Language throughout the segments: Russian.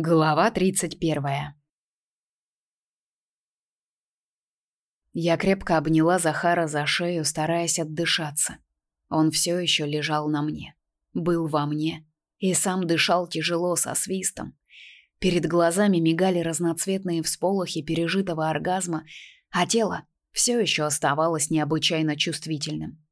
Глава 31. Я крепко обняла Захара за шею, стараясь отдышаться. Он все еще лежал на мне, был во мне и сам дышал тяжело со свистом. Перед глазами мигали разноцветные всполохи пережитого оргазма, а тело все еще оставалось необычайно чувствительным.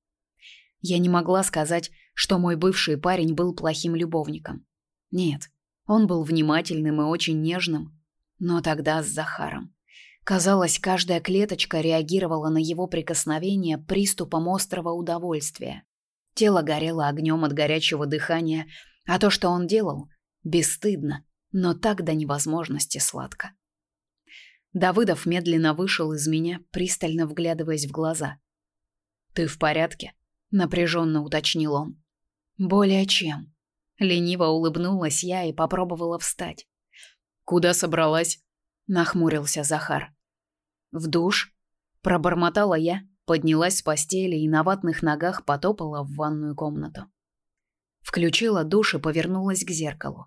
Я не могла сказать, что мой бывший парень был плохим любовником. Нет, он был внимательным и очень нежным, но тогда с Захаром. Казалось, каждая клеточка реагировала на его прикосновение приступом острого удовольствия. Тело горело огнем от горячего дыхания, а то, что он делал, бесстыдно, но так до невозможности сладко. Давыдов медленно вышел из меня, пристально вглядываясь в глаза. «Ты в порядке?» — напряженно уточнил он. «Более чем», Лениво улыбнулась я и попробовала встать. Куда собралась? нахмурился Захар. В душ, пробормотала я, поднялась с постели и на ватных ногах потопала в ванную комнату. Включила душ и повернулась к зеркалу.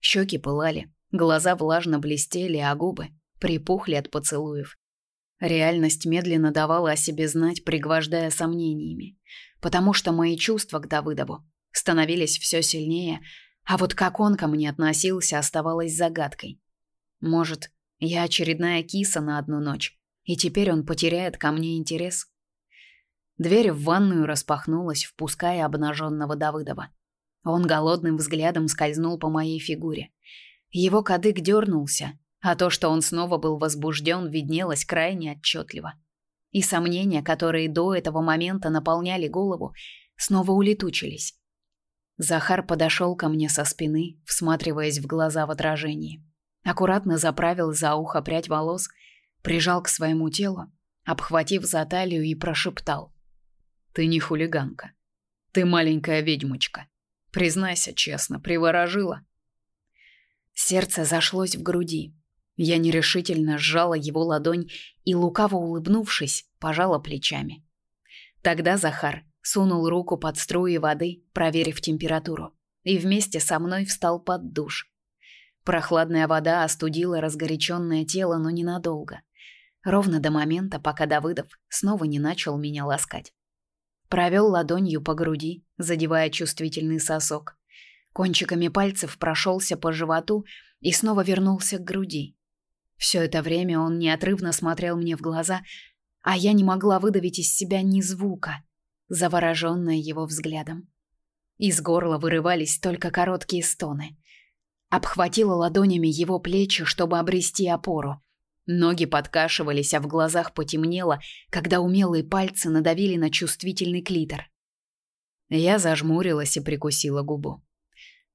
Щеки пылали, глаза влажно блестели, а губы припухли от поцелуев. Реальность медленно давала о себе знать, пригвождая сомнениями, потому что мои чувства к Давыдову становились все сильнее, а вот как он ко мне относился, оставалось загадкой. Может, я очередная киса на одну ночь, и теперь он потеряет ко мне интерес? Дверь в ванную распахнулась, впуская обнаженного Давыдова. Он голодным взглядом скользнул по моей фигуре. Его кадык дернулся, а то, что он снова был возбужден, виднелось крайне отчетливо. И сомнения, которые до этого момента наполняли голову, снова улетучились. Захар подошел ко мне со спины, всматриваясь в глаза в отражении. Аккуратно заправил за ухо прядь волос, прижал к своему телу, обхватив за талию и прошептал: "Ты не хулиганка. Ты маленькая ведьмочка. Признайся честно, приворожила". Сердце зашлось в груди. Я нерешительно сжала его ладонь и лукаво улыбнувшись, пожала плечами. Тогда Захар сунул руку под струи воды, проверив температуру, и вместе со мной встал под душ. Прохладная вода остудила разгоряченное тело, но ненадолго. Ровно до момента, пока Давыдов снова не начал меня ласкать. Провел ладонью по груди, задевая чувствительный сосок. Кончиками пальцев прошелся по животу и снова вернулся к груди. Все это время он неотрывно смотрел мне в глаза, а я не могла выдавить из себя ни звука завороженная его взглядом. Из горла вырывались только короткие стоны. Обхватила ладонями его плечи, чтобы обрести опору. Ноги подкашивались, а в глазах потемнело, когда умелые пальцы надавили на чувствительный клитор. Я зажмурилась и прикусила губу.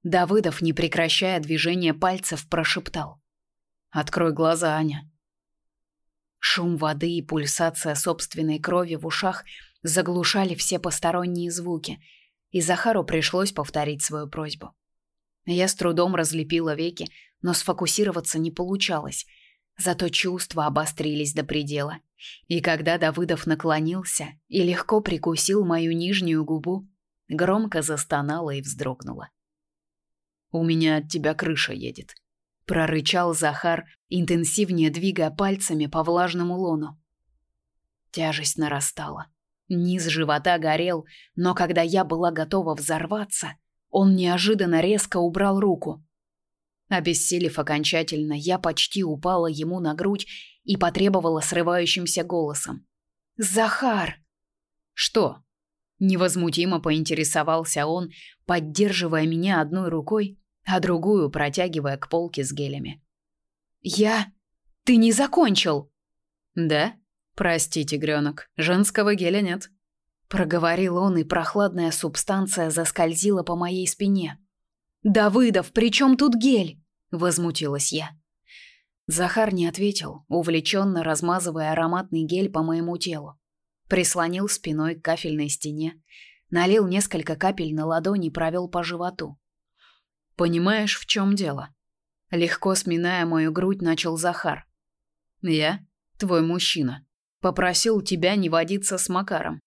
Давыдов, не прекращая движения пальцев, прошептал: "Открой глаза, Аня". Шум воды и пульсация собственной крови в ушах заглушали все посторонние звуки, и Захару пришлось повторить свою просьбу. Я с трудом разлепила веки, но сфокусироваться не получалось. Зато чувства обострились до предела. И когда Давыдов наклонился и легко прикусил мою нижнюю губу, громко застонала и вздрогнула. У меня от тебя крыша едет, прорычал Захар, интенсивнее двигая пальцами по влажному лону. Тяжесть нарастала. Низ живота горел, но когда я была готова взорваться, он неожиданно резко убрал руку. Обессилев окончательно, я почти упала ему на грудь и потребовала срывающимся голосом: "Захар!" "Что?" невозмутимо поинтересовался он, поддерживая меня одной рукой, а другую протягивая к полке с гелями. "Я ты не закончил?" "Да?" Прости, тигренок, женского геля нет. Проговорил он, и прохладная субстанция заскользила по моей спине. Давыдов, при чем тут гель? Возмутилась я. Захар не ответил, увлеченно размазывая ароматный гель по моему телу. Прислонил спиной к кафельной стене, налил несколько капель на ладони и провел по животу. Понимаешь, в чем дело? Легко сминая мою грудь, начал Захар. Я твой мужчина. Попросил тебя не водиться с Макаром.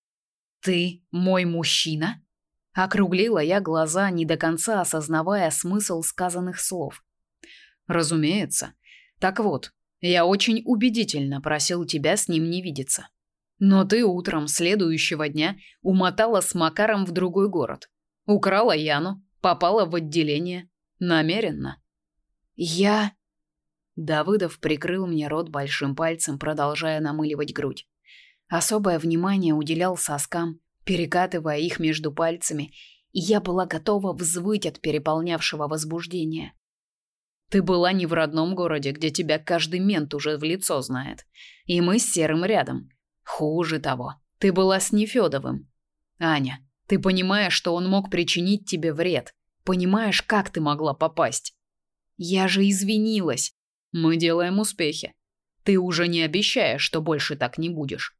Ты мой мужчина? Округлила я глаза, не до конца осознавая смысл сказанных слов. Разумеется. Так вот, я очень убедительно просил тебя с ним не видеться. Но ты утром следующего дня умотала с Макаром в другой город. Украла Яну, попала в отделение. Намеренно. Я... Давыдов прикрыл мне рот большим пальцем, продолжая намыливать грудь. Особое внимание уделял соскам, перекатывая их между пальцами, и я была готова взвыть от переполнявшего возбуждения. Ты была не в родном городе, где тебя каждый мент уже в лицо знает. И мы с Серым рядом. Хуже того, ты была с Нефёдовым. Аня, ты понимаешь, что он мог причинить тебе вред. Понимаешь, как ты могла попасть. Я же извинилась. Мы делаем успехи. Ты уже не обещаешь, что больше так не будешь.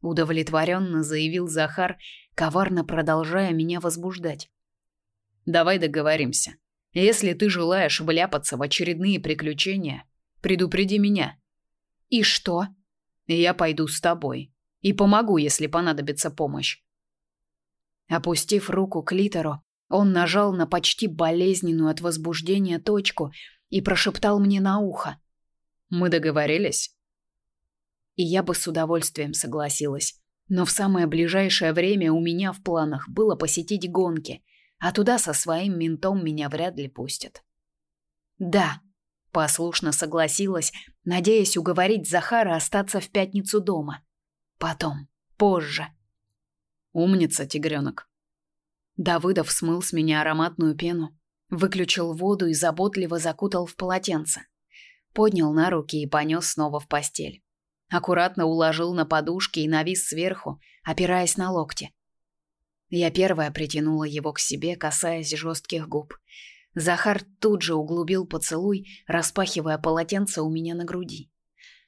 Удовлетворенно заявил Захар, коварно продолжая меня возбуждать. Давай договоримся. Если ты желаешь вляпаться в очередные приключения, предупреди меня. И что? Я пойду с тобой и помогу, если понадобится помощь. Опустив руку к литеру, он нажал на почти болезненную от возбуждения точку и прошептал мне на ухо: "Мы договорились?" И я бы с удовольствием согласилась, но в самое ближайшее время у меня в планах было посетить гонки, а туда со своим ментом меня вряд ли пустят. Да, Послушно согласилась, надеясь уговорить Захара остаться в пятницу дома. Потом, позже. Умница, тигренок. Давыдов смыл с меня ароматную пену, выключил воду и заботливо закутал в полотенце. Поднял на руки и понес снова в постель. Аккуратно уложил на подушки и навис сверху, опираясь на локти. Я первая притянула его к себе, касаясь жестких губ. Захар тут же углубил поцелуй, распахивая полотенце у меня на груди.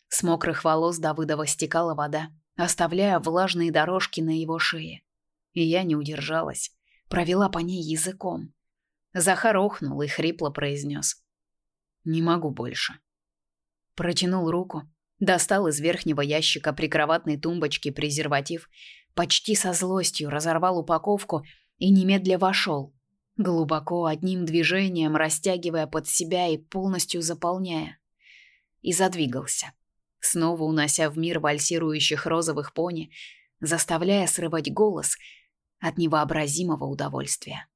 С мокрых волос Давыдова стекала вода, оставляя влажные дорожки на его шее. И я не удержалась, провела по ней языком. Захар охнул и хрипло произнес. «Не могу больше». Протянул руку, достал из верхнего ящика прикроватной тумбочки презерватив, почти со злостью разорвал упаковку и немедля вошел, глубоко одним движением растягивая под себя и полностью заполняя. И задвигался, снова унося в мир вальсирующих розовых пони, заставляя срывать голос от невообразимого удовольствия.